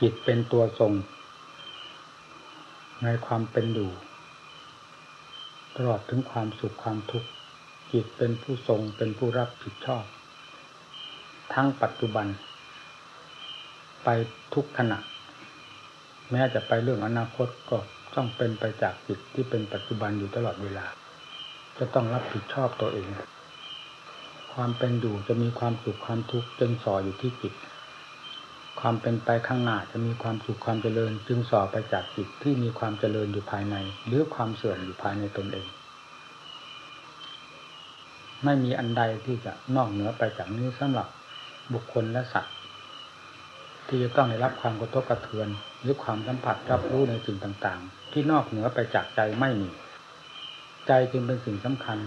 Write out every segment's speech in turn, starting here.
จิตเป็นตัวทรง ในความเป็นอยู่ตลอดถึงความสุขความทุกข์จิตเป็นผู้ทรงเป็นผู้รับผิดชอบ ทั้งปัจจุบัน ไปทุกขณะ แม้จะไปเรื่องอนาคตก็ต้องเป็นไปจากจิตที่เป็นปัจจุบันอยู่ตลอดเวลา จะต้องรับผิดชอบตัวเอง ความเป็นอยู่จะมีความสุขความทุกข์จึงสออยู่ที่จิต ความเป็นไปข้างหน้าจะมีความสุขความเจริญ จึงสอบไปจากจิตที่มีความเจริญอยู่ภายใน หรือความเสื่อมอยู่ภายในตนเอง ไม่มีอันใดที่จะนอกเหนือไปจากนี้สำหรับบุคคลและสัตว์ ที่จะต้องได้รับความกระทบกระเทือน หรือความสัมผัสรับรู้ในสิ่งต่างๆ ที่นอกเหนือไปจากใจไม่มี ใจจึงเป็นสิ่งสำคัญ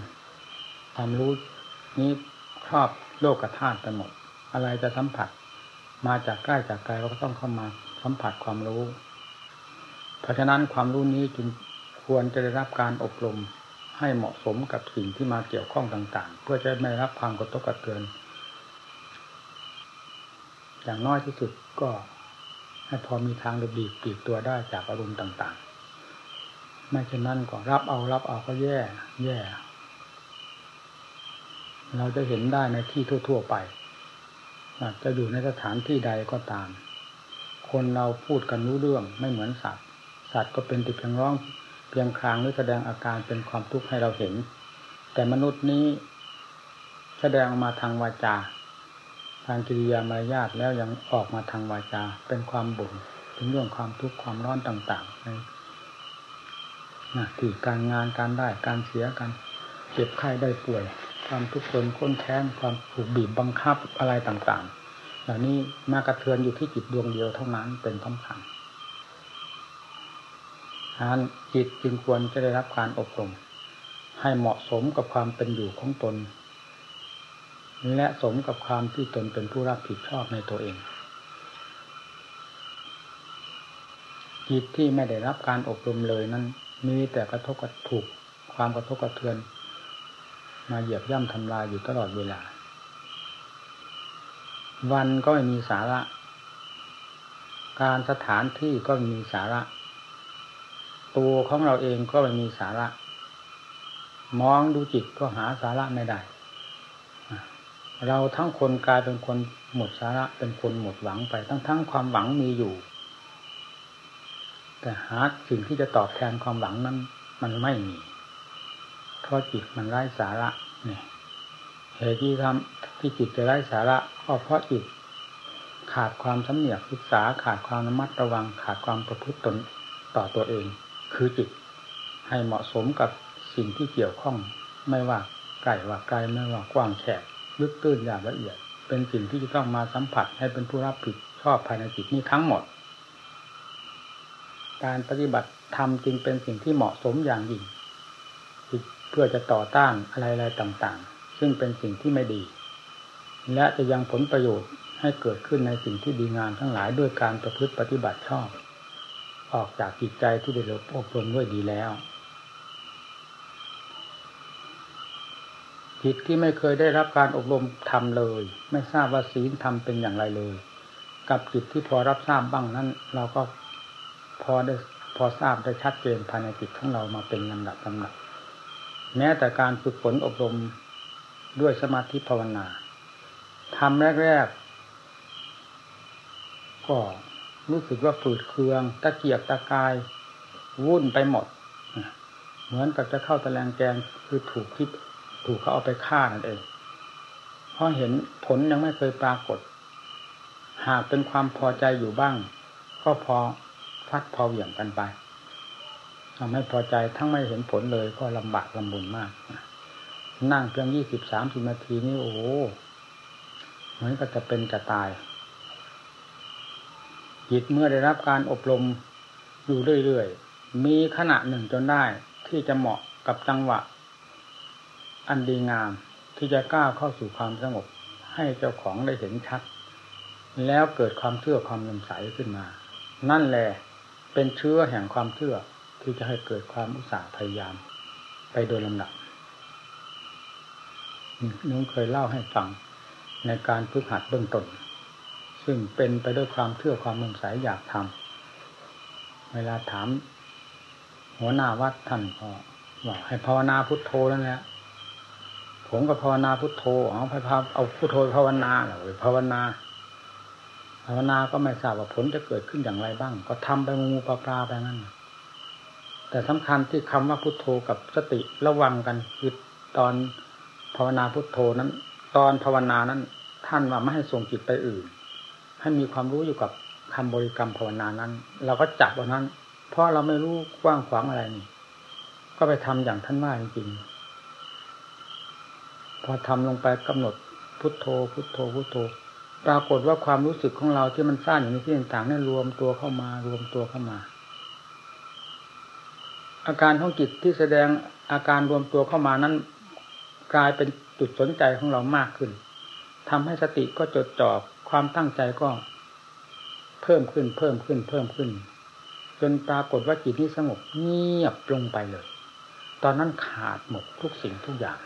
ความรู้นี้ครอบโลกธาตุไปหมดอะไรจะสัมผัส มาจากใกล้จากไกลเราก็ต้องเข้ามาสัมผัสความรู้ เพราะฉะนั้นความรู้นี้จึงควรจะได้รับการอบรมให้เหมาะสมกับสิ่งที่มาเกี่ยวข้องต่าง ๆ เพื่อจะไม่รับความกระทบกระเทือน อย่างน้อยที่สุดก็ให้พอมีทางระบีปีกตัวได้จากอารมณ์ต่างๆ ไม่เช่นนั้นก็รับเอารับเอาก็แย่แย่ เราจะเห็นได้ในที่ทั่ว ๆ ไป จะอยู่ในสถานที่ใดก็ตาม คนเราพูดกันรู้เรื่องไม่เหมือนสัตว์ สัตว์ก็เป็นติดเพียงร้องเพียงคลางหรือแสดงอาการเป็นความทุกข์ให้เราเห็น แต่มนุษย์นี้แสดงออกมาทางวาจา ทางกิริยามารยาทแล้วยังออกมาทางวาจา เป็นความบ่นถึงเรื่องความทุกข์ความร้อนต่างๆในหน้าที่การงานการได้การเสียกันเจ็บไข้ได้ป่วย ความทุกข์ทนค้นแค้นความถูกบีบบังคับอะไรต่างๆ เหล่านี้มากระเทือนอยู่ที่จิตดวงเดียวเท่านั้นเป็นสำคัญฉะนั้นจิตจึงควรจะได้รับการอบรม ให้เหมาะสมกับความเป็นอยู่ของตน และสมกับความที่ตนเป็นผู้รับผิดชอบในตัวเอง จิตที่ไม่ได้รับการอบรมเลยนั้นมีแต่กระทบกระถูกความกระทบกระเทือน มาเหยียบย่ำทำลายอยู่ตลอดเวลา วันก็ไม่มีสาระ การสถานที่ก็มีสาระ ตัวของเราเองก็ไม่มีสาระ มองดูจิตก็หาสาระไม่ได้ เราทั้งคนกลายเป็นคนหมดสาระเป็นคนหมดหวังไป ทั้งทั้งความหวังมีอยู่ แต่หาสิ่งที่จะตอบแทนความหวังนั้น มันไม่มี เพราะจิตมันไร้สาระเนี่ยเหตุที่ทำที่จิตจะไร้สาระก็เพราะจิตขาดความสำเนียกศึกษาขาดความระมัดระวัง ขาดความประพฤติตนต่อตัวเอง คือจิตให้เหมาะสมกับสิ่งที่เกี่ยวข้อง ไม่ว่าไกลว่าไกลไม่ว่ากว้างแฉกลึกตื้นอย่างละเอียด เป็นสิ่งที่จะต้องมาสัมผัสให้เป็นผู้รับผิดชอบภายในจิตนี้ทั้งหมด การปฏิบัติธรรมจึงเป็นสิ่งที่เหมาะสมอย่างยิ่ง เพื่อจะต่อต้านอะไรๆต่างๆ ซึ่งเป็นสิ่งที่ไม่ดี และจะยังผลประโยชน์ให้เกิดขึ้นในสิ่งที่ดีงามทั้งหลายด้วยการประพฤติปฏิบัติชอบ ออกจากจิตใจที่ได้รับอบรมด้วยดีแล้วจิตที่ไม่เคยได้รับการอบรมทำเลย ไม่ทราบว่าศีลทำเป็นอย่างไรเลย กับจิตที่พอรับทราบบ้างนั้น เราก็พอได้พอทราบได้ชัดเจนภายในจิตของเรามาเป็นลำดับลำดับ แม้แต่การฝึกฝนอบรมด้วยสมาธิภาวนาทำแรกๆ ก็รู้สึกว่าฝืดเคือง ตะเกียกตะกาย วุ่นไปหมด เหมือนกับจะเข้าตะแลงแกงคือถูกคิดถูกเขาเอาไปฆ่านั่นเอง เพราะเห็นผลยังไม่เคยปรากฏ หากเป็นความพอใจอยู่บ้าง ก็พอฟัดพอเหวี่ยงกันไป ทำให้พอใจทั้งไม่เห็นผลเลยก็ลำบากลำบุญมาก นั่งเพียงยี่สิบสามสิบนาทีนี่โอ้เหมือนกับจะเป็นจะตาย จิตเมื่อได้รับการอบรมอยู่เรื่อยๆ มีขณะหนึ่งจนได้ที่จะเหมาะกับจังหวะ อันดีงามที่จะก้าวเข้าสู่ความสงบ ให้เจ้าของได้เห็นชัด แล้วเกิดความเชื่อความลำใสขึ้นมา นั่นแหละเป็นเชื้อแห่งความเชื่อ ที่จะให้เกิดความอุตสาห์พยายาม ไปโดยลำดับนึกเคยเล่าให้ฟังในการฝึกหัดเบื้องต้นซึ่งเป็นไปด้วยความเชื่อความมั่นใจอยากทำเวลาถาม หัวหน้าวัดท่านก็บอกให้ภาวนาพุทโธนั่นแหละผมก็ภาวนาพุทโธเอาไปพาเอาพุทโธภาวนาเหรอภาวนาภาวนาก็ไม่ทราบว่าผลจะเกิดขึ้นอย่างไรบ้าง ก็ทำไปงูปลาปลาไปนั่น แต่สำคัญที่คำว่าพุทโธกับสติระวังกันคือตอนภาวนาพุทโธนั้น ตอนภาวนานั้น ท่านว่าไม่ให้ส่งจิตไปอื่น ให้มีความรู้อยู่กับคำบริกรรมภาวนานั้น เราก็จับวันนั้น เพราะเราไม่รู้กว้างขวางอะไรนี่ ก็ไปทำอย่างท่านว่าจริงๆพอทำลงไปกำหนดพุทโธ พุทโธพุทโธ ปรากฏว่าความรู้สึกของเราที่มันสร้างอยู่ในที่ต่างๆนี่รวมตัวเข้ามารวมตัวเข้ามา อาการของจิตที่แสดงอาการรวมตัวเข้ามานั้น กลายเป็นจุดสนใจของเรามากขึ้นทำให้สติก็จดจ่อความตั้งใจก็ เพิ่มขึ้นเพิ่มขึ้นเพิ่มขึ้น จนปรากฏว่าจิตนี้สงบเงียบลงไปเลย ตอนนั้นขาดหมดทุกสิ่งทุกอย่าง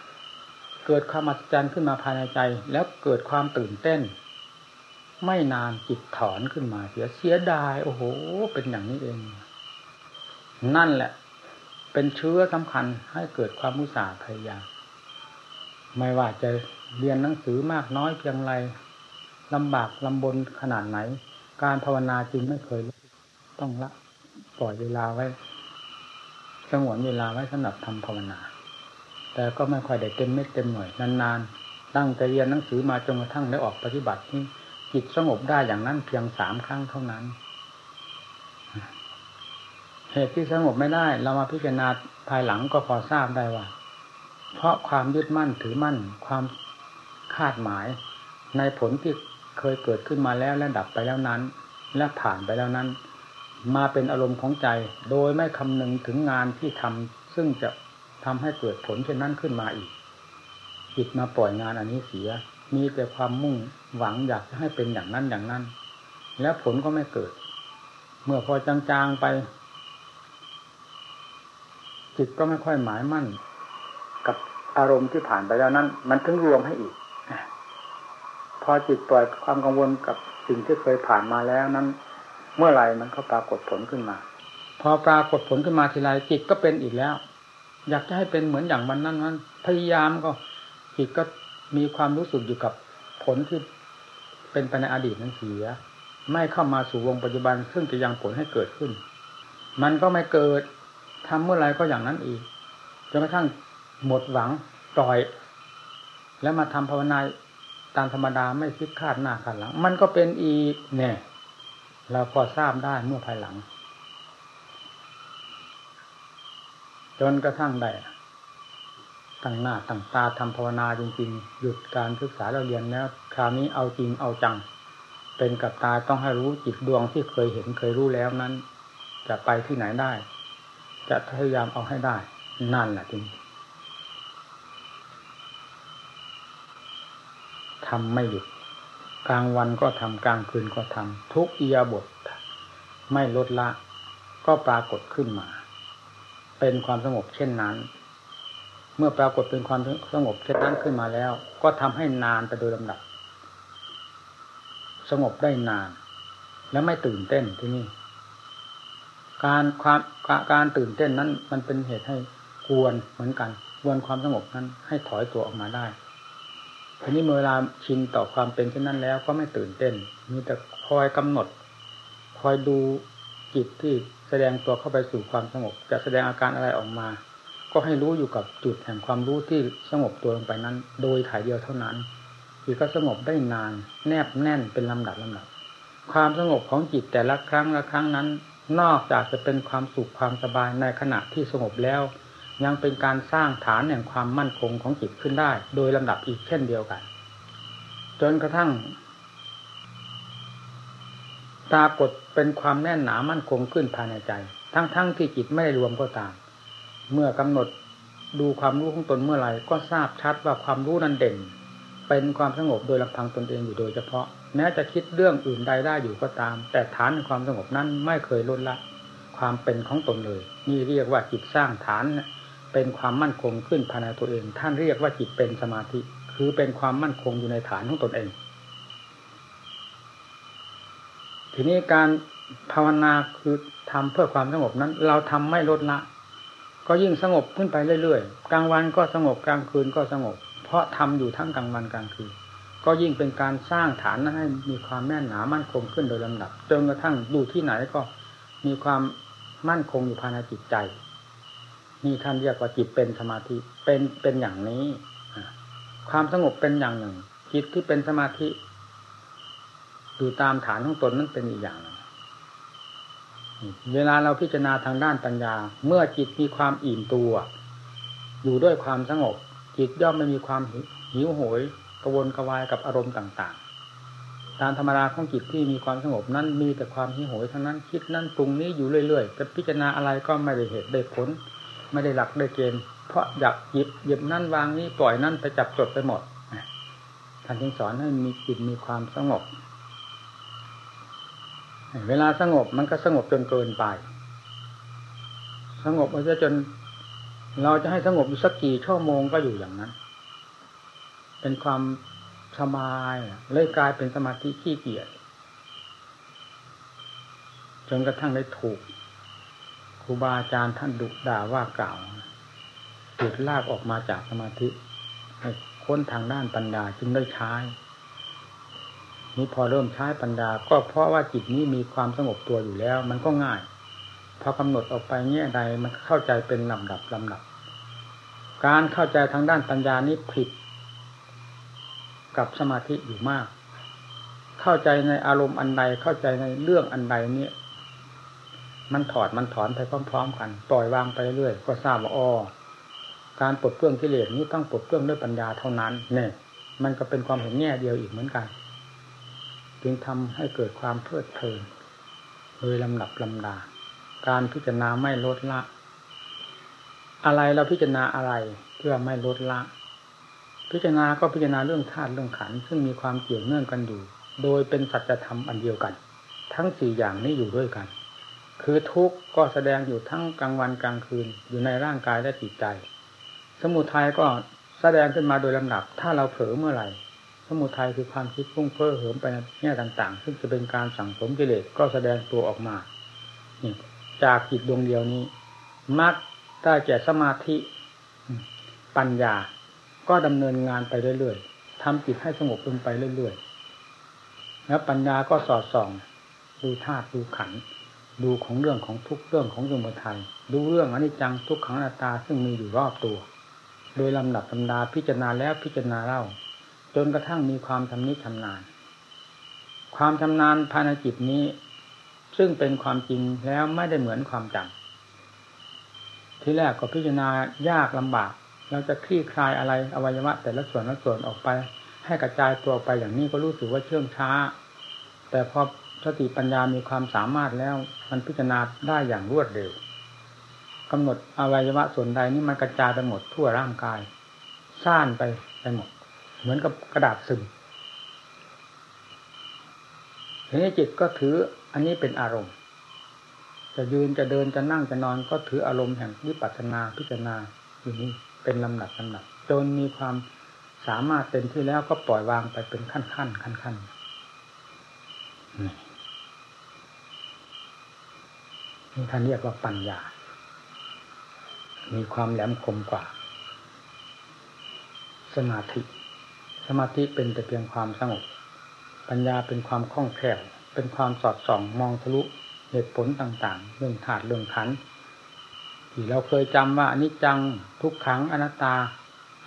เกิดความอัศจรรย์ขึ้นมาภายในใจ แล้วเกิดความตื่นเต้น ไม่นานจิตถอนขึ้นมาเสียเสียดาย โอ้โห เป็นอย่างนี้เอง นั่นแหละ เป็นเชื้อสำคัญให้เกิดความมุสาพยายามไม่ว่าจะเรียนหนังสือมากน้อยเพียงไรลำบากลำบนขนาดไหน การภาวนาจริงไม่เคยต้องละปล่อยเวลาไว้สงวนเวลาไว้สำหรับทำภาวนา แต่ก็ไม่ค่อยได้เต็มเม็ดเต็มหน่วยนานๆตั้งแต่เรียนหนังสือมาจนกระทั่งได้ออกปฏิบัติที่จิตสงบได้อย่างนั้นเพียงสามครั้งเท่านั้น เหตุที่สงบไม่ได้ เรามาพิจารณาภายหลังก็พอทราบได้ว่า เพราะความยึดมั่นถือมั่น ความคาดหมาย ในผลที่เคยเกิดขึ้นมาแล้วและดับไปแล้วนั้น และผ่านไปแล้วนั้น มาเป็นอารมณ์ของใจ โดยไม่คำนึงถึงงานที่ทำซึ่งจะทำให้เกิดผลเช่นนั้นขึ้นมาอีกจิตมาปล่อยงานอันนี้เสีย มีแต่ความมุ่งหวังอยากจะให้เป็นอย่างนั้นอย่างนั้น แล้วผลก็ไม่เกิด เมื่อพอจางๆไป จิตก็ไม่ค่อยหมายมั่น กับอารมณ์ที่ผ่านไปแล้วนั้น มันถึงรวมให้อีก พอจิตปล่อยความกังวลกับสิ่งที่เคยผ่านมาแล้วนั้น เมื่อไหร่มันก็ปรากฏผลขึ้นมา พอปรากฏผลขึ้นมาทีไรจิตก็เป็นอีกแล้ว อยากจะให้เป็นเหมือนอย่างวันนั้นนั้น พยายามก็จิตก็มีความรู้สึกอยู่กับผลที่เป็นไปในอดีตนั้นเสีย ไม่เข้ามาสู่วงปัจจุบันซึ่งจะยังผลให้เกิดขึ้น มันก็ไม่เกิด ทำเมื่อไรก็อย่างนั้นอีกจนกระทั่งหมดหวังปล่อย แล้วมาทำภาวนาตามธรรมดาไม่คิดคาดหน้าคาดหลัง มันก็เป็นอีกเนี่ยเราพอทราบได้เมื่อภายหลัง จนกระทั่งได้ตั้งหน้าตั้งตาทำภาวนาจริงๆ หยุดการศึกษาเราเรียนแล้ว คราวนี้เอาจริงเอาจัง เป็นกับตาต้องให้รู้จิตดวงที่เคยเห็นเคยรู้แล้วนั้น จะไปที่ไหนได้ จะพยายามเอาให้ได้ นั่นแหละจริงทำไม่หยุด กลางวันก็ทำกลางคืนก็ทำทุกอียาบท ไม่ลดละ ก็ปรากฏขึ้นมา เป็นความสงบเช่นนั้น เมื่อปรากฏเป็นความสงบเช่นนั้นขึ้นมาแล้ว ก็ทำให้นานไปโดยลำดับ สงบได้นาน และไม่ตื่นเต้นที่นี่ การความการตื่นเต้นนั้น มันเป็นเหตุให้กวนเหมือนกันกวนความสงบนั้นให้ถอยตัวออกมาได้ทีนี้เมื่อเวลาชินต่อความเป็นเช่นนั้นแล้วก็ไม่ตื่นเต้น มีแต่คอยกำหนด คอยดูจิตที่แสดงตัวเข้าไปสู่ความสงบ จะแสดงอาการอะไรออกมา ก็ให้รู้อยู่กับจุดแห่งความรู้ที่สงบตัวลงไปนั้น โดยถ่ายเดียวเท่านั้นจิตก็สงบได้นาน แนบแน่นเป็นลำดับลำดับ ความสงบของจิตแต่ละครั้งละครั้งนั้น นอกจากจะเป็นความสุขความสบายในขณะที่สงบแล้ว ยังเป็นการสร้างฐานแห่งความมั่นคงของจิตขึ้นได้ โดยลำดับอีกเช่นเดียวกัน จนกระทั่งปรากฏเป็นความแน่นหนามั่นคงขึ้นภายในใจ ทั้งๆทที่จิตไม่ได้รวมก็ตาม เมื่อกำหนดดูความรู้ของตนเมื่อไหร่ก็ทราบชัดว่าความรู้นั้นเด่น เป็นความสงบโดยลำพังตนเองอยู่โดยเฉพาะ แม้จะคิดเรื่องอื่นใดได้อยู่ก็ตาม แต่ฐานความสงบนั้นไม่เคยลดละ ความเป็นของตนเลย นี่เรียกว่าจิตสร้างฐานเป็นความมั่นคงขึ้นภายในตัวเอง ท่านเรียกว่าจิตเป็นสมาธิ คือเป็นความมั่นคงอยู่ในฐานของตนเอง ทีนี้การภาวนาคือทำเพื่อความสงบนั้น เราทำไม่ลดละ ก็ยิ่งสงบขึ้นไปเรื่อยๆ กลางวันก็สงบกลางคืนก็สงบ เพราะทำอยู่ทั้งกลางวันกลางคืนก็ยิ่งเป็นการสร้างฐานให้มีความแน่นหนามั่นคงขึ้นโดยลำดับจนกระทั่งดูที่ไหนก็มีความมั่นคงอยู่ภายในจิตใจนี่ท่านเรียกว่าจิตเป็นสมาธิเป็นเป็นอย่างนี้ความสงบเป็นอย่างหนึ่ง จิตที่เป็นสมาธิอยู่ตามฐานของตนนั้นเป็นอีกอย่างหนึ่งเวลาเราพิจารณาทางด้านปัญญา เมื่อจิตมีความอิ่มตัว อยู่ด้วยความสงบ จิตย่อมไม่มีความหิวโหยกระวนกระวายกับอารมณ์ต่างๆ ตามธรรมดาของจิตที่มีความสงบนั้นมีแต่ความหิวโหยทั้งนั้นคิดนั่นปรุงนี้อยู่เรื่อยๆจะพิจารณาอะไรก็ไม่ได้เหตุได้ผล ไม่ได้หลักได้เกณฑ์เพราะอยากหยิบหยิบนั่นวางนี้ปล่อยนั่นไปจับจดไปหมดท่านจึงสอนให้มีจิตมีความสงบ เวลาสงบมันก็สงบจนเกินไป สงบมันจะจน เราจะให้สงบอยู่สักกี่ชั่วโมงก็อยู่อย่างนั้น เป็นความสบายเลยกลายเป็นสมาธิขี้เกียจจนกระทั่งได้ถูกครูบาอาจารย์ท่านดุด่าว่ากล่าวจุดลากออกมาจากสมาธิให้ค้นทางด้านปัญญาจึงได้ใช้นี้พอเริ่มใช้ปัญญาก็เพราะว่าจิตนี้มีความสงบตัวอยู่แล้ว มันก็ง่าย พอกำหนดออกไปแง่ใดมันเข้าใจเป็นลำดับลำดับ การเข้าใจทางด้านปัญญานี้ผิด กับสมาธิอยู่มาก เข้าใจในอารมณ์อันใดเข้าใจในเรื่องอันใดเนี่ยมันถอดมันถอนไปพร้อมๆกัน ปล่อยวางไปเรื่อยก็ทราบว่าอ๋อการปลดเปลื้องกิเลสนี้ต้องปลดเปลื้องด้วยปัญญาเท่านั้น เนี่ย มันก็เป็นความเห็นแง่เดียวอีกเหมือนกัน จึงทำให้เกิดความเพลิดเพลินโดยลำดับลำดา การพิจารณาไม่ลดละ อะไรเราพิจารณาอะไรเพื่อไม่ลดละ พิจารณาก็พิจารณาเรื่องธาตุเรื่องขันซึ่งมีความเกี่ยวเนื่องกันอยู่ โดยเป็นสัจธรรมอันเดียวกัน ทั้งสี่อย่างนี้อยู่ด้วยกัน คือทุกข์ก็แสดงอยู่ทั้งกลางวันกลางคืนอยู่ในร่างกายและจิตใจ สมุทัยก็แสดงขึ้นมาโดยลำดับ ถ้าเราเผลอเมื่อไหร่สมุทัยคือความคิดพุ่งเพ้อเหิมไปในแง่ต่าง ๆ ซึ่งจะเป็นการสั่งสมกิเลสก็แสดงตัวออกมานี่ จากจิตดวงเดียวนี้มักได้แก่สมาธิปัญญา ก็ดำเนินงานไปเรื่อยๆทำจิตให้สงบลงไปเรื่อยๆแล้วปัญญาก็สอดส่อง ดูธาตุดูขันดูของเรื่องของทุกเรื่องของสมุทัยดูเรื่องอนิจจังทุกขังอนัตตาซึ่งมีอยู่รอบตัว โดยลำดับตำดาพิจารณาแล้วพิจารณาเล่า จนกระทั่งมีความชำนิชำนาญ ความชำนาญภายในจิตนี้ ซึ่งเป็นความจริงแล้วไม่ได้เหมือนความจำที่แรกก็พิจารณายากลำบาก เราจะคลี่คลายอะไรอวัยวะ แต่ละส่วนละส่วนออกไป ให้กระจายตัวไปอย่างนี้ก็รู้สึกว่าเชื่องช้า แต่พอสติปัญญามีความสามารถแล้ว มันพิจารณาได้อย่างรวดเร็วกำหนดอวัยวะส่วนใดนี่มันกระจายไปหมดทั่วร่างกายซ่านไปไปหมด เหมือนกับกระดาษซึมทีนี้จิตก็ถือ อันนี้เป็นอารมณ์ จะยืนจะเดินจะนั่งจะนอนก็ถืออารมณ์แห่งวิปัสสนาพิจารณาอยู่นี้เป็นลำดับลำดับจนมีความสามารถเต็มที่แล้วก็ปล่อยวางไปเป็นขั้นขั้นขั้นขั้นนี่ท่านเรียกว่าปัญญา มีความแหลมคมกว่า สมาธิ สมาธิเป็นแต่เพียงความสงบ ปัญญาเป็นความคล่องแคล่ว เป็นความสอดส่องมองทะลุเหตุผลต่างๆ เรื่องธาตุเรื่องขันที่เราเคยจำว่าอันนี้จังทุกขังอนัตตา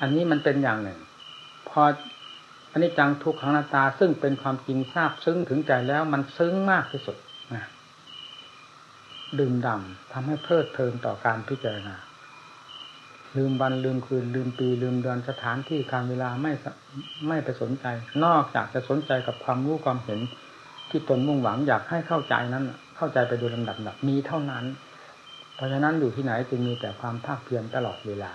อันนี้มันเป็นอย่างหนึ่ง พออันนี้จังทุกขังอนัตตาซึ่งเป็นความจริงทราบซึ้งถึงใจแล้วมันซึ้งมากที่สุดนะดื่มด่ำทำให้เพลิดเพลินต่อการพิจารณา ลืมวันลืมคืน ลืมปี ลืมเดือนสถานที่การเวลาไม่ไม่ไปสนใจ นอกจากจะสนใจกับความรู้ความเห็น ที่ตนมุ่งหวังอยากให้เข้าใจนั้น เข้าใจไปโดยลำดับดับมีเท่านั้น เพราะฉะนั้นอยู่ที่ไหนจึงมีแต่ความภาคเพียรตลอดเวลา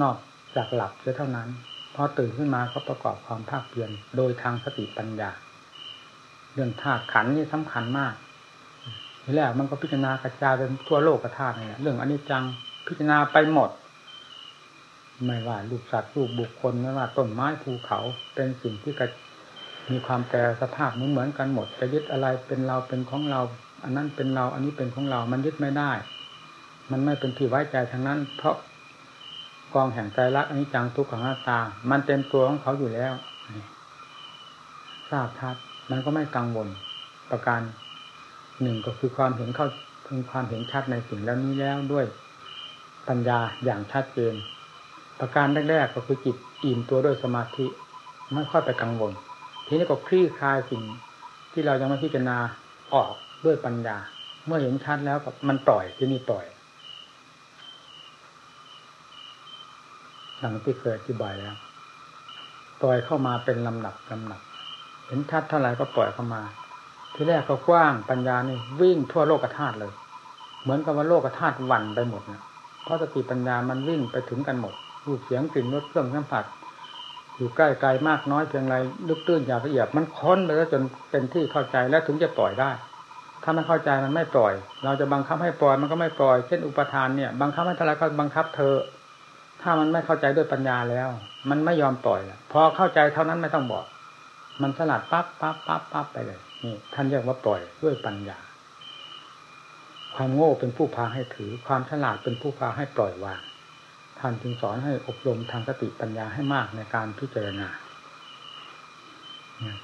นอกจากหลับเท่านั้นพอตื่นขึ้นมาก็ประกอบความภาคเพียรโดยทางสติปัญญา เรื่องธาตุขันนี่สำคัญมากทีแรกมันก็พิจารณากระจายเป็นทั่วโลกกระธาตุเนี่ยเรื่องอนิจจังพิจารณาไปหมด ไม่ว่ารูปสัตว์รูปบุคคลไม่ว่าต้นไม้ภูเขาเป็นสิ่งที่กระ มีความแปรสภาพเหมือนเหมือนกันหมดจะยึดอะไรเป็นเราเป็นของเรา อันนั้นเป็นเราอันนี้เป็นของเรา มันยึดไม่ได้ มันไม่เป็นที่ไว้ใจทางนั้น เพราะกองแห่งใจรักอันนี้จังทุกขังหน้าตา มันเต็มตัวของเขาอยู่แล้วทราบทัดมันก็ไม่กังวลประการหนึ่งก็คือความเห็นเข้าถึงความเห็นชัดในสิ่งแล้วนี้แล้วด้วยปัญญาอย่างชัดเจนประการแรกๆก็คือจิตอิ่มตัวด้วยสมาธิ ไม่ค่อยไปกังวล ทีนี้ก็คลี่คลายสิ่งที่เรายังไม่พิจารณาออกด้วยปัญญา เมื่อเห็นชัดแล้วกับมันปล่อยที่นี่ปล่อยดังที่เคยอธิบายแล้วปล่อยเข้ามาเป็นลำดับลำดับ เห็นชัดเท่าไหร่ก็ปล่อยเข้ามา ที่แรกก็กว้างปัญญานี่วิ่งทั่วโลกธาตุเลย เหมือนกับว่าโลกธาตุวันไปหมดนะเพราะสติปัญญามันวิ่งไปถึงกันหมดรูปเสียงกลิ่นรสเครื่องสัมผัส อยู่ใกล้ไกลมากน้อยเพียงไรลึกตื้นหยาบละเอียดมันค้นไปแล้วจนเป็นที่เข้าใจแล้วถึงจะปล่อยได้ ถ้าไม่เข้าใจมันไม่ปล่อย เราจะบังคับให้ปล่อยมันก็ไม่ปล่อยเช่นอุปทานเนี่ยบังคับให้ทลายก็บังคับเธอ ถ้ามันไม่เข้าใจด้วยปัญญาแล้ว มันไม่ยอมปล่อยพอเข้าใจเท่านั้นไม่ต้องบอก มันสลัดปั๊บปั๊บปั๊บปั๊บไปเลยนี่ท่านเรียกว่าปล่อยด้วยปัญญา ความโง่เป็นผู้พาให้ถือ ความฉลาดเป็นผู้พาให้ปล่อยวาง ท่านจึงสอนให้อบรมทางสติปัญญาให้มากในการพิจารณา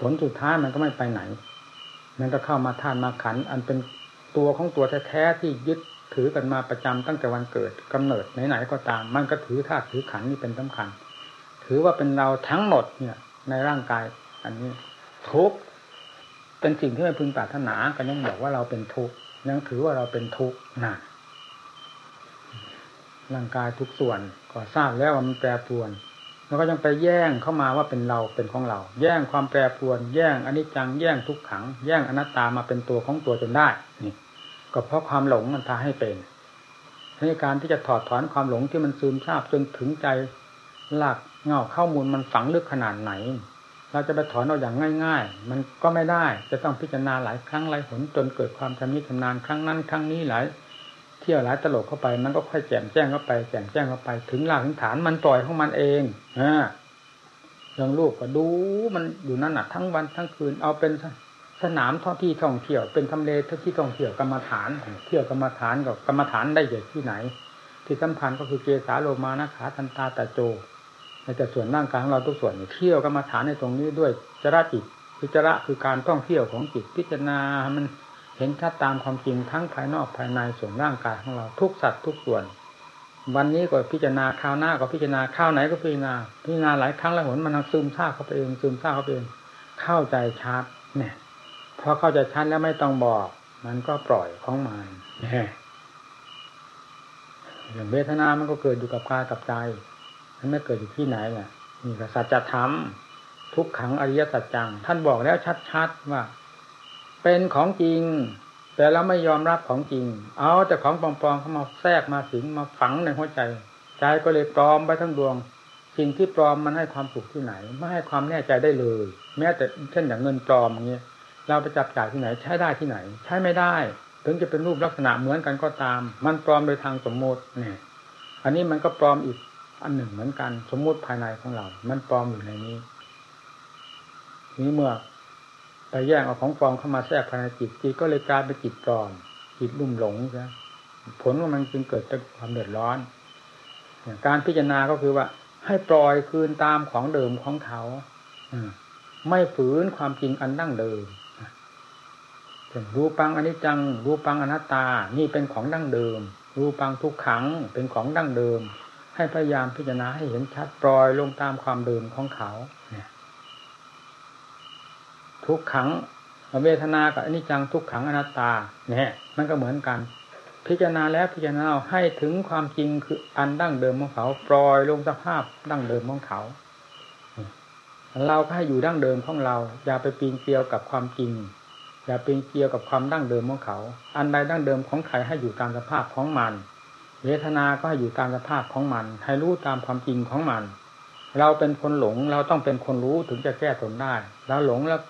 ผลสุดท้ายมันก็ไม่ไปไหน มันก็เข้ามาท่านมาขัน อันเป็นตัวของตัวแท้ๆที่ยึดถือกันมาประจำตั้งแต่วันเกิดกำเนิดไหนๆก็ตาม มันก็ถือธาตุถือขันนี่เป็นสำคัญ ถือว่าเป็นเราทั้งหมดเนี่ย ในร่างกาย อันนี้ทุกเป็นสิ่งที่ไม่พึงปรารถนากันยังบอกว่าเราเป็นทุกยังถือว่าเราเป็นทุกนะ ร่างกายทุกส่วนก็ทราบแล้วว่ามันแปรปรวน แล้วก็ยังไปแย่งเข้ามาว่าเป็นเราเป็นของเรา แย่งความแปรปรวน แย่งอนิจจังแย่งทุกขัง แย่งอนัตตามาเป็นตัวของตัวจนได้นี่ก็เพราะความหลงมันพาให้เป็นในการที่จะถอดถอนความหลงที่มันซึมซาบจนถึงใจหลักเงาข้ามูลมันฝังลึกขนาดไหน เราจะไปถอนเอาอย่างง่าย ๆ มันก็ไม่ได้จะต้องพิจารณาหลายครั้งหลายหนจนเกิดความชำนิชำนาญครั้งนั้นครั้งนี้หลาย ที่ยวหลายตลกเข้าไปมันก็ค่อยแจ่มแจ้งเข้าไปแจ่มแจ้งเข้าไป ถึงหลักถึงฐานมันปล่อยของมันเองอ่าอย่างลูกก็ดูมันอยู่นั่นน่ะทั้งวันทั้งคืนเอาเป็นสนามท่องที่ท่องเที่ยวเป็นทำเลท่อที่ท่องเที่ยวกรรมฐาน เที่ยวกรรมฐานกับกรรมฐานได้เยอะที่ไหน ที่สำคัญก็คือเกสาโลมานะขาทันตาตาโจในแต่ส่วนร่างกายของเราทุกส่วนเที่ยวกรรมฐานในตรงนี้ด้วยจระจิตคือจระคือการท่องเที่ยวของจิตพิจารณามัน เห็นชัดตามความจริงทั้งภายนอกภายในส่วนร่างกายของเราทุกสัตว์ทุกส่วน วันนี้ก็พิจารณาข้าวหน้าก็พิจารณาข้าวไหนก็พิจารณา พิจารณาหลายครั้งแล้วหนมันซึมซาบเข้าไปเองซึมซาบเข้าไปเองเข้าใจชัดเนี่ยพอเข้าใจชัดแล้วไม่ต้องบอก มันก็ปล่อยของมันอย่างเวทนามันก็เกิดอยู่กับกายกับใจ มันไม่เกิดอยู่ที่ไหนแหละนี่ก็สัจธรรมทุกขังอริยสัจจัง ท่านบอกแล้วชัดๆว่า เป็นของจริง แต่เราไม่ยอมรับของจริง เอาแต่ของปลอมๆเข้ามาแทรกมาสิงมาฝังในหัวใจใจก็เลยปลอมไปทั้งดวง สิ่งที่ปลอมมันให้ความสุขที่ไหน ไม่ให้ความแน่ใจได้เลย แม้แต่เช่นอย่างเงินปลอมอย่างเงี้ยเราไปจับจ่ายที่ไหน ใช้ได้ที่ไหน ใช้ไม่ได้ ถึงจะเป็นรูปลักษณะเหมือนกันก็ตาม มันปลอมโดยทางสมมติเนี่ย อันนี้มันก็ปลอมอีกอันหนึ่งเหมือนกัน สมมุติภายในของเรา มันปลอมอยู่ในนี้นี้เมื่อ แย่งเอาของปลอมเข้ามาแทรกภายในจิตจิตก็เลยกลายเป็นจิตปลอมจิตลุ่มหลงใช่ผลว่ามันจึงเกิดจากความเดือดร้อนการพิจารณาก็คือว่า ให้ปล่อยคืนตามของเดิมของเขาไม่ฝืนความจริงอันดั้งเดิมรูปังอนิจจัง รูปังอนัตตา นี่เป็นของดั้งเดิม รูปังทุกขังเป็นของดั้งเดิม ให้พยายามพิจารณาให้เห็นชัดปล่อยลงตามความเดิมของเขาเนี่ย ทุกขังเวทนากับอนิจจังทุกขังอนัตตาเนี่ยมันก็เหมือนกัน พิจารณาแล้วพิจารณาให้ถึงความจริงคืออันดั้งเดิมของเขาปล่อยลงสภาพดั้งเดิมของเขา เราก็ให้อยู่ดั้งเดิมของเรา อย่าไปปีนเกลียวกับความจริง อย่าปีนเกลียวกับความดั้งเดิมของเขา อันใดดั้งเดิมของใครให้อยู่ตามสภาพของมัน เวทนาก็ให้อยู่ตามสภาพของมัน ให้รู้ตามความจริงของมัน เราเป็นคนหลงเราต้องเป็นคนรู้ถึงจะแก้ตนได้ แล้วหลงแล้ว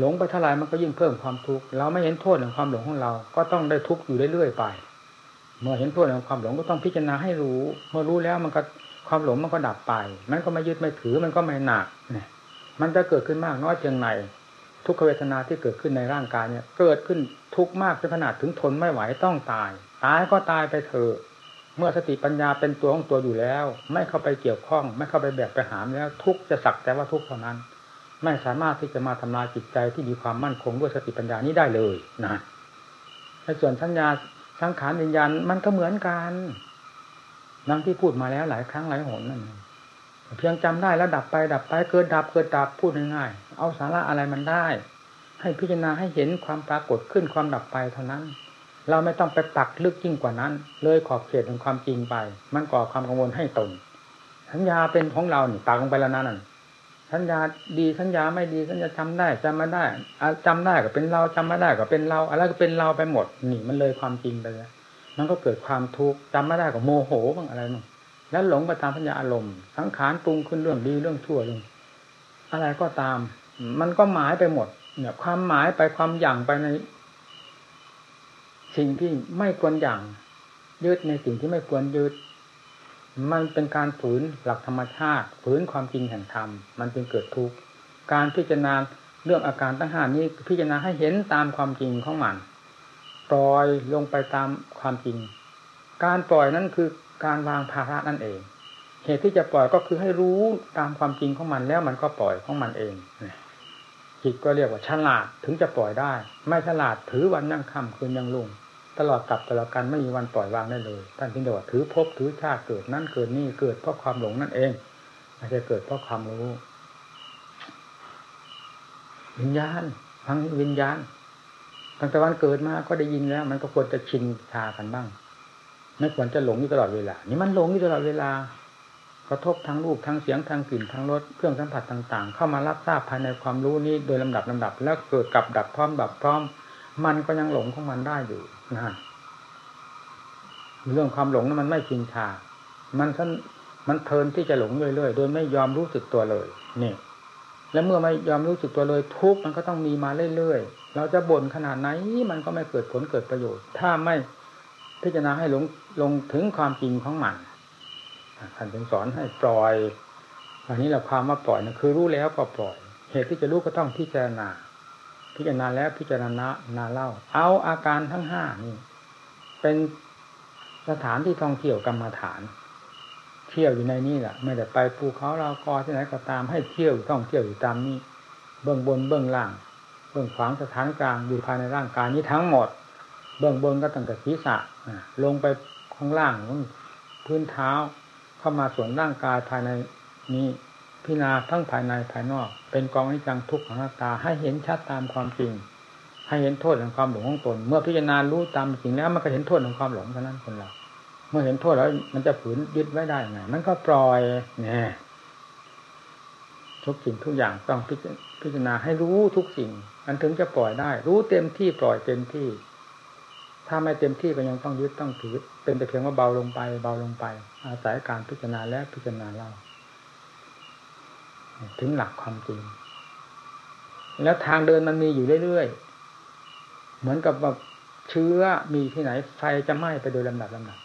หลงไปเท่าไรมันก็ยิ่งเพิ่มความทุกข์เราไม่เห็นโทษของความหลงของเรา ก็ต้องได้ทุกข์อยู่เรื่อยๆไป เมื่อเห็นโทษของความหลงก็ต้องพิจารณาให้รู้ เมื่อรู้แล้วมันก็ความหลงมันก็ดับไป มันก็ไม่ยึดไม่ถือมันก็ไม่หนักเนี่ยมันจะเกิดขึ้นมากน้อยเพียงไหนทุกขเวทนาที่เกิดขึ้นในร่างกายเนี่ย เกิดขึ้นทุกข์มากจนขนาดถึงทนไม่ไหวต้องตาย ตายก็ตายไปเถอะเมื่อสติปัญญาเป็นตัวของตัวอยู่แล้ว ไม่เข้าไปเกี่ยวข้อง ไม่เข้าไปแบกไปหามแล้ว ทุกจะสักแต่ว่าทุกเท่านั้น ไม่สามารถที่จะมาทำลายจิตใจที่มีความมั่นคงด้วยสติปัญญานี้ได้เลยนะในส่วนสัญญาสังขารวิญญาณมันก็เหมือนกันนั่งที่พูดมาแล้วหลายครั้งหลายหนนั่นเพียงจำได้แล้วดับไปดับไปเกิดดับเกิดดับพูดง่ายๆเอาสาระอะไรมันได้ ให้พิจารณาให้เห็นความปรากฏขึ้นความดับไปเท่านั้น เราไม่ต้องไปปักลึกยิ่งกว่านั้น เลยขอบเขตของความจริงไป มันก่อความกังวลให้ตนสัญญาเป็นของเราเนี่ยปักลงไปแล้วนั่น สัญญาดีสัญญาไม่ดีสัญญาจำได้จำไม่ได้จำได้ก็เป็นเราจำไม่ได้ก็เป็นเราอะไรก็เป็นเราไปหมดนี่มันเลยความจริงไปแล้วมันก็เกิดความทุกข์จำไม่ได้ก็โมโหบ้างอะไรบ้างแล้วหลงไปตามพัญญาอารมณ์สังขารปรุงขึ้นเรื่องดีเรื่องชั่วเรื่องอะไรก็ตาม มันก็หมายไปหมด เนี่ย ความหมายไปความอย่างไปใน สิ่งที่ไม่ควรอย่างยึดในสิ่งที่ไม่ควรยึด มันเป็นการฝืนหลักธรรมชาติ ฝืนความจริงแห่งธรรม มันจึงเกิดทุกข์การพิจารณาเรื่องอาการตั้งห้านี้พิจารณาให้เห็นตามความจริงของมันปล่อยลงไปตามความจริง การปล่อยนั้นคือการวางภาระนั่นเอง เหตุที่จะปล่อยก็คือให้รู้ตามความจริงของมันแล้วมันก็ปล่อยของมันเองจิตก็เรียกว่าฉลาดถึงจะปล่อยได้ ไม่ฉลาดถือวันนั่งค่ำคืนยังลุ่ง ตลอดกับตลอดกันไม่มีวันปล่อยวางได้เลย ท่านจึงบอกว่าถือพบถือชาติเกิดนั่นเกิดนี่เกิดเพราะความหลงนั่นเองไม่ใช่เกิดเพราะความรู้ วิญญาณทั้งวิญญาณตั้งแต่วันเกิดมาก็ได้ยินแล้ว มันก็ควรจะชินชากันบ้างไม่ควรจะหลงอยู่ตลอดเวลา นี่มันหลงอยู่ตลอดเวลากระทบทั้งรูปทั้งเสียงทั้งกลิ่นทั้งรสเครื่องสัมผัสต่าง ๆ เข้ามารับทราบภายในความรู้นี้โดยลำดับลำดับ แล้วเกิดกับดับพร้อมดับพร้อม มันก็ยังหลงของมันได้อยู่ นะเรื่องความหลงนั้นมันไม่ชินชา มันท่านมันเพลินที่จะหลงเรื่อยๆ โดยไม่ยอมรู้สึกตัวเลยนี่และเมื่อไม่ยอมรู้สึกตัวเลย ทุกมันก็ต้องมีมาเรื่อยๆ เราจะบ่นขนาดไหนมันก็ไม่เกิดผลเกิดประโยชน์ ถ้าไม่พิจารณาให้หลงลงถึงความจริงของมันท่านถึงสอนให้ปล่อยอันนี้เราความว่าปล่อยนะคือรู้แล้วก็ปล่อย เหตุที่จะรู้ก็ต้องพิจารณา พิจารณาแล้วพิจารณานาเล่า เอาอาการทั้งห้านี่ เป็นสถานที่ท่องเที่ยวกรรมฐาน เที่ยวอยู่ในนี้แหละไม่ได้ไปภูเขาเรากอที่ไหนก็ตามให้เที่ยวท่องเที่ยวอยู่ตามนี้ เบื้องบนเบื้องล่าง เบื้องขวางสถานกลางอยู่ภายในร่างกายนี้ทั้งหมด เบื้องบนก็ตั้งแต่ศีรษะลงไปข้างล่างพื้นเท้าเข้ามาส่วนร่างกายภายในนี้ พิจารณาทั้งภายในภายนอก เป็นกองนิจังทุกขังตา ให้เห็นชัดตามความจริง ให้เห็นโทษของความหลงของตน เมื่อพิจารณารู้ตามจริงแล้วมันก็เห็นโทษของความหลงเท่านั้นคนเราเมื่อเห็นโทษแล้ว มันจะฝืนยึดไว้ได้ไงมันก็ปล่อยเนี่ยทุกสิ่งทุกอย่างต้องพิจารณาให้รู้ทุกสิ่งมันถึงจะปล่อยได้ รู้เต็มที่ปล่อยเต็มที่ ถ้าไม่เต็มที่ก็ยังต้องยึดต้องถือ เป็นแต่เพียงว่าเบาลงไป เบาลงไป อาศัยการพิจารณาและพิจารณาเล่า ถึงหลักความจริง แล้วทางเดินมันมีอยู่เรื่อยๆ เหมือนกับแบบเชื้อมีที่ไหน ไฟจะไหม้ไปโดยลำดับลำดับ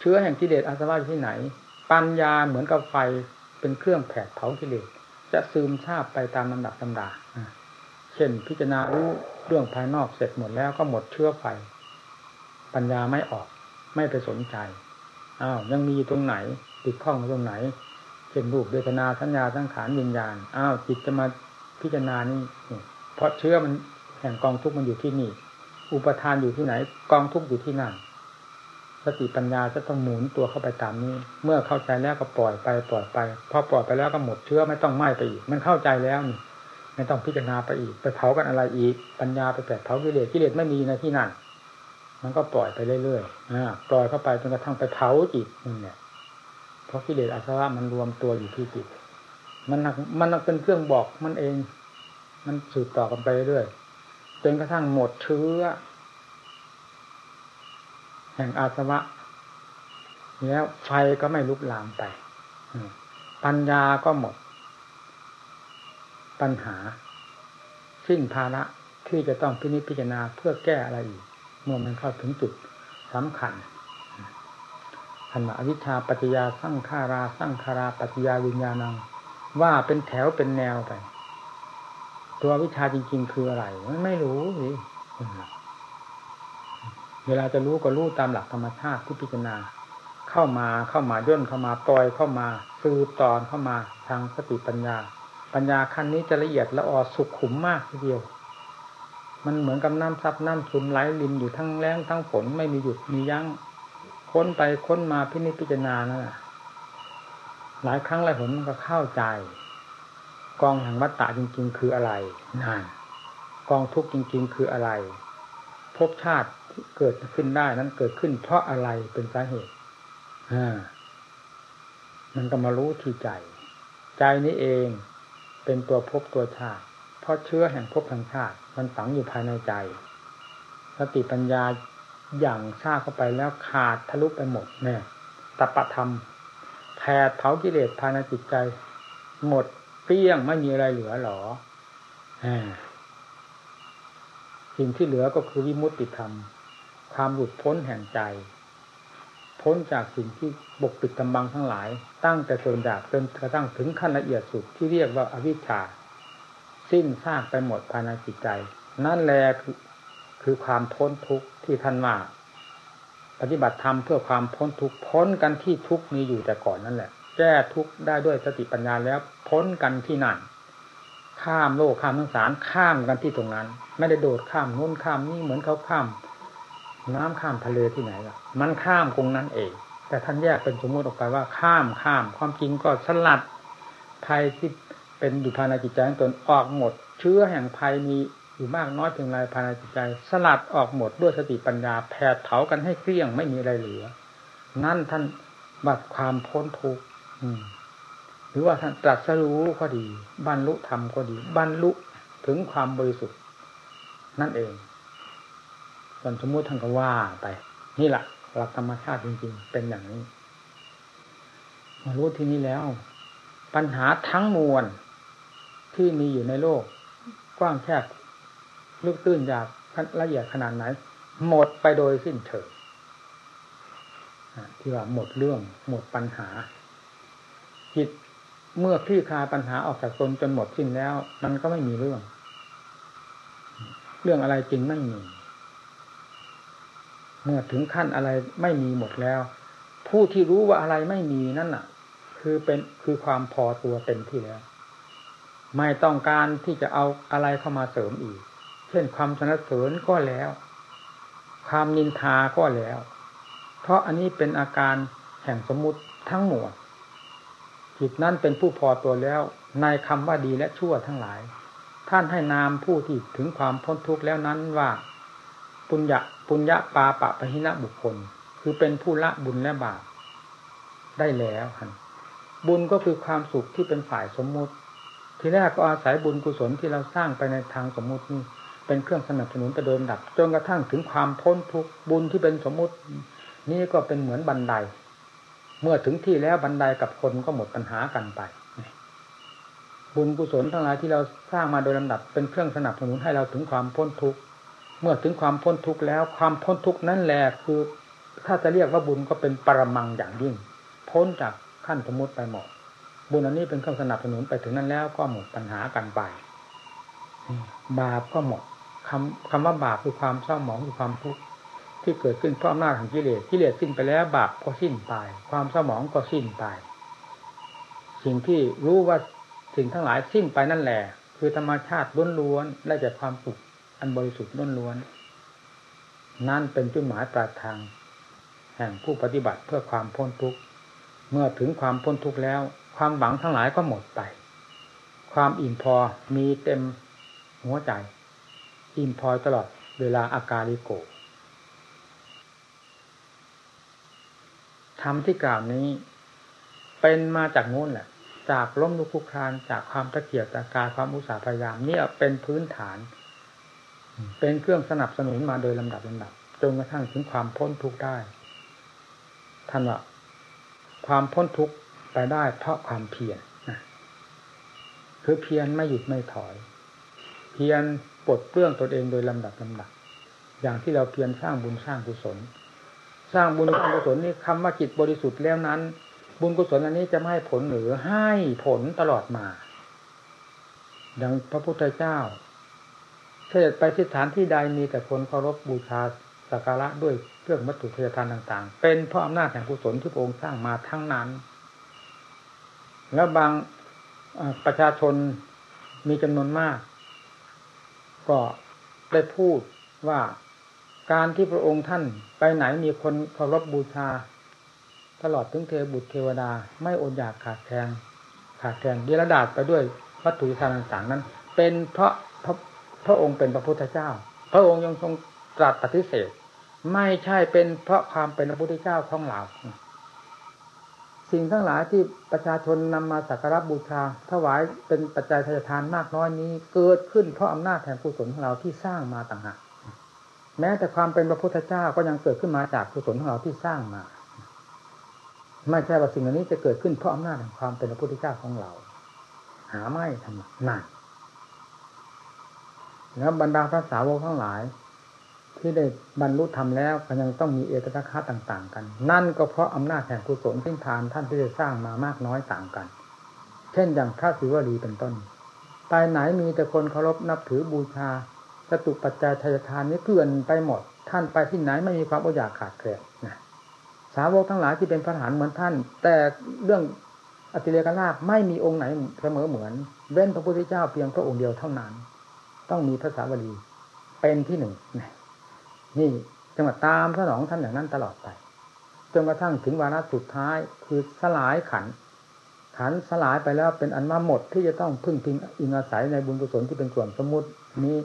เชื้อแห่งกิเลสอาสวะที่ไหน ปัญญาเหมือนกับไฟเป็นเครื่องแผดเผากิเลสจะซึมซาบไปตามลำดับลำดาเช่นพิจารณารู้เรื่องภายนอกเสร็จหมดแล้วก็หมดเชื้อไฟ ปัญญาไม่ออกไม่ไปสนใจอ้าวยังมีตรงไหน ติดข้องตรงไหน ช่นรูปเวทนาสัญญาสังขารวิญญาณอ้าวจิตจะมาพิจารณานี่เพราะเชื้อมันแห่งกองทุกข์มันอยู่ที่นี่ อุปทานอยู่ที่ไหน กองทุกข์อยู่ที่นั่นสติปัญญาจะต้องหมุนตัวเข้าไปตามนี้ เมื่อเข้าใจแล้วก็ปล่อยไปปล่อยไปพอปล่อยไปแล้วก็หมดเชื้อไม่ต้องไหม้ไปอีก มันเข้าใจแล้วนี่ไม่ต้องพิจารณาไปอีก ไปเผากันอะไรอีก ปัญญาไปแผดเผากิเลสกิเลสไม่มีในที่นั่นมันก็ปล่อยไปเรื่อยๆอปล่อยเข้าไปจนกระทั่งไปเผาจิตนี่เนี่ย เพราะกิเลสอาสวะมันรวมตัวอยู่ที่จิต มันมันเป็นเครื่องบอกมันเอง มันสืบต่อกันไปเรื่อยจนกระทั่งหมดเชื้อ แห่งอาสวะแล้วไฟก็ไม่ลุกลามไปปัญญาก็หมด ปัญหา สิ้นภาระที่จะต้องพินิจพิจารณาเพื่อแก้อะไรอีกเมื่อมันเข้าถึงจุดสำคัญ ธรรมอวิชชาปัจจยาสร้างขาราสร้างคาราปัจจยาวิญญาณัง ว่าเป็นแถวเป็นแนวไป ตัววิชาจริง ๆ คืออะไรมันไม่รู้สิเวลาจะรู้ก็รู้ตามหลักธรรมชาติที่พิจารณา เข้ามาเข้ามาย่นเข้ามาปล่อยเข้ามาสืบตอนเข้ามาทางสติปัญญา ปัญญาขั้นนี้จะละเอียดละออสุขขุมมากทีเดียว มันเหมือนกับน้ำซับน้ำซุนไหลลินอยู่ทั้งแรงทั้งฝนไม่มีหยุดมียัง้ง ค้นไปค้นมาพินิจพิจารณานั่นแหละหลายครั้งหลายหนมันก็เข้าใจ กองแห่งวัตตะจริง ๆ คืออะไรนั่นกองทุกข์จริง ๆ คืออะไรภพชาติที่เกิดขึ้นได้นั้นเกิดขึ้น เพราะอะไรเป็นสาเหตุมันก็มารู้ที่ใจ ใจนี้เองเป็นตัวภพตัวชาติ เพราะเชื้อแห่งภพแห่งชาติ มันฝังอยู่ภายในใจ สติปัญญา อย่างทราเข้าไปแล้วขาดทะลุไปหมดเนี่ยตปะธรรมแผดเผากิเลสภายในจิตใจ หมดเปี้ยงไม่มีอะไรเหลือหรอสิ่งที่เหลือก็คือวิมุตติธรรม ความหลุดพ้นแห่งใจ พ้นจากสิ่งที่บกปิดกำบังทั้งหลาย ตั้งแต่ส่วนดาบจนกระทั่งถึงขั้นละเอียดสุดที่เรียกว่าอวิชชา สิ้นซากไปหมดภายในจิตใจ นั่นแหละคือคือความพ้นทุกข์ ที่ท่านว่าปฏิบัติธรรมเพื่อความพ้นทุกข์พ้นกันที่ทุกข์มีอยู่แต่ก่อนนั่นแหละ แก้ทุกข์ได้ด้วยสติปัญญาแล้วพ้นกันที่นั่นข้ามโลกข้ามทั้งสารข้ามกันที่ตรงนั้น ไม่ได้โดดข้ามนู้นข้ามนี่เหมือนเขาข้าม น้ำข้ามทะเลที่ไหนล่ะ มันข้ามตรงนั้นเอง แต่ท่านแยกเป็นสมมติออกไปว่าข้ามข้ามความจริงก็สลัดภัยที่เป็นอยู่ภายในจิตใจของตนออกหมด เชื้อแห่งภัยมี อยู่มากน้อยเพียงไรภายในจิตใจ สลัดออกหมดด้วยสติปัญญาแผดเผากันให้เกลี้ยงไม่มีอะไรเหลือ นั่นท่านบัดความพ้นทุกข์หรือว่าท่านตรัสรู้ก็ดี บรรลุธรรมก็ดี บรรลุถึงความบริสุทธิ์ นั่นเองส่วนสมมติท่านก็ว่าไป นี่แหละหลักธรรมชาติจริง ๆ เป็นอย่างนี้มารู้ที่นี้แล้ว ปัญหาทั้งมวลที่มีอยู่ในโลก กว้างแคบ ลึกตื้นยากละเอียดขนาดไหน หมดไปโดยสิ้นเชิงที่ว่าหมดเรื่องหมดปัญหา จิตเมื่อคลี่คลายปัญหาออกจากตนจนหมดสิ้นแล้ว มันก็ไม่มีเรื่อง เรื่องอะไรจริงไม่มี เมื่อถึงขั้นอะไรไม่มีหมดแล้ว ผู้ที่รู้ว่าอะไรไม่มีนั่นน่ะ คือเป็นคือความพอตัวเต็มที่แล้ว ไม่ต้องการที่จะเอาอะไรเข้ามาเสริมอีก เช่นความสนับสนุนก็แล้ว ความนินทาก็แล้ว เพราะอันนี้เป็นอาการแห่งสมมุติทั้งหมดจิตนั้นเป็นผู้พอตัวแล้ว ในคำว่าดีและชั่วทั้งหลาย ท่านให้นามผู้ที่ถึงความพ้นทุกข์แล้วนั้นว่า ปุญญะปุญญะปาปะปะหินะบุคคล คือเป็นผู้ละบุญและบาปได้แล้วบุญก็คือความสุขที่เป็นฝ่ายสมมุติ ทีแรกก็อาศัยบุญกุศลที่เราสร้างไปในทางสมมุตินี่ เป็นเครื่องสนับสนุนไปโดยดับจนกระทั่งถึงความพ้นทุกบุญที่เป็นสมมุติ นี่ก็เป็นเหมือนบันได เมื่อถึงที่แล้วบันไดกับคนก็หมดปัญหากันไป บุญกุศลทั้งหลายที่เราสร้างมาโดยลำดับ เป็นเครื่องสนับสนุนให้เราถึงความพ้นทุกข์เมื่อถึงความพ้นทุกข์แล้ว ความพ้นทุกข์นั่นแหละคือ ถ้าจะเรียกว่าบุญก็เป็นปรมังอย่างยิ่ง พ้นจากขั้นสมมติไปหมดบุญอันนี้เป็นเครื่องสนับสนุนไปถึงนั้นแล้วก็หมดปัญหากันไปบาปก็หมด คำคำว่าบาปคือความเศร้าหมองคือความทุกข์ที่เกิดขึ้นเพราะอำนาจของกิเลสกิเลสสิ้นไปแล้วบาปก็สิ้นไป ความเศร้าหมองก็สิ้นไป สิ่งที่รู้ว่าสิ่งทั้งหลายสิ้นไปนั่นแหละ คือธรรมชาติล้วนๆได้จากความสุขอันบริสุทธิ์ล้วนๆนั่นเป็นจุดหมายปลายทาง แห่งผู้ปฏิบัติเพื่อความพ้นทุกข์เมื่อถึงความพ้นทุกข์แล้ว ความหวังทั้งหลายก็หมดไป ความอิ่มพอมีเต็มหัวใจ อิ่มพอตลอดเวลาอาการิโกธรรมที่กล่าวนี้ เป็นมาจากโน้นแหละ จากล้มลุกคุกคานจากความตะเกียบตะกายความอุตสาห์พยายามเนี่ยเป็นพื้นฐาน เป็นเครื่องสนับสนุนมาโดยลำดับลำดับจนกระทั่งถึงความพ้นทุกข์ได้ท่านว่าความพ้นทุกข์ไปได้เพราะความเพียรคือเพียรไม่หยุดไม่ถอย เพียร ปลดเปลื้องตนเองโดยลำดับลำดับ อย่างที่เราเพียรสร้างบุญสร้างกุศล สร้างบุญสร้างกุศลนี่คำว่าจิตบริสุทธิ์แล้วนั้น บุญกุศลอันนี้จะไม่ให้ผลหรือให้ผลตลอดมา ดังพระพุทธเจ้า เสด็จไปที่ฐานที่ใดมีแต่คนเคารพบูชาสักการะด้วยเครื่องวัตถุเทยทานต่าง ๆ เป็นเพราะอำนาจแห่งกุศลที่พระองค์สร้างมาทั้งนั้น แล้วบางประชาชนมีจำนวนมาก ก็ได้พูดว่าการที่พระองค์ท่านไปไหนมีคนเคารพบูชา ตลอดถึงเทบุตรเทวดา ไม่อดอยากขาดแคลนขาดแคลนเดรดาษไปด้วยวัตถุทานต่างๆนั้น เป็นเพราะพระพระองค์เป็นพระพุทธเจ้า พระองค์ยังทรงตรัสปฏิเสธ ไม่ใช่เป็นเพราะความเป็นพระพุทธเจ้าของเรา สิ่งทั้งหลายที่ประชาชนนำมาสักการบูชาถวายเป็นปัจจัยทายทานมากน้อยนี้ เกิดขึ้นเพราะอำนาจแห่งกุศลของเราที่สร้างมาต่างหากแม้แต่ความเป็นพระพุทธเจ้าก็ยังเกิดขึ้นมาจากกุศลของเราที่สร้างมาไม่ใช่ว่าสิ่งเหล่านี้จะเกิดขึ้นเพราะอำนาจแห่งความเป็นพระพุทธเจ้าของเรา หาไม่ทำนั่นแล้วบรรดาพระสาวกทั้งหลาย ที่ได้บรรลุธรรมแล้วก็ยังต้องมีเอกลักษณ์ต่าง ๆ กัน นั่นก็เพราะอำนาจแห่งกุศลที่ทานท่านที่ได้สร้างมามากน้อยต่างกัน เช่นอย่างพระศิวลีเป็นต้นไปไหนมีแต่คนเคารพนับถือบูชาจตุปัจจัยทายทานนี้เกลื่อนไปหมด ท่านไปที่ไหนไม่มีความอดอยากขาดแคลนนะสาวกทั้งหลายที่เป็นพระฐานเหมือนท่าน แต่เรื่องอติเลกราบไม่มีองค์ไหนเสมอเหมือน เว้นพระพุทธเจ้าเพียงพระองค์เดียวเท่านั้น ต้องมีพระสาวลีเป็นที่หนึ่งนี่ จังหวัดตามสนองท่านอย่างนั้นตลอดไปจนกระทั่งถึงวาระสุดท้ายคือสลายขัน ขันสลายไปแล้วเป็นอันมาหมดที่จะต้องพึ่งพิงอิงอาศัยในบุญกุศลที่เป็นส่วนสมมุตินี้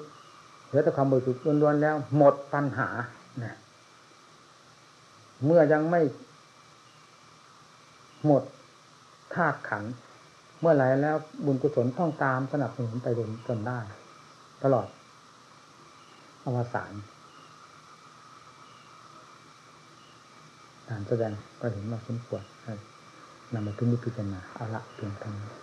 เหลือแต่ความบริสุทธิ์ล้วนๆแล้ว หมดปัญหานะเมื่อยังไม่ หมดธาตุขัน เมื่อไรแล้วบุญกุศลต้องตามสนับสนุนไปจนได้ ตลอดอวสาน การแสดงก็เห็นว่าสมควรนำมาพิจารณาเอาละเพียงเท่านี้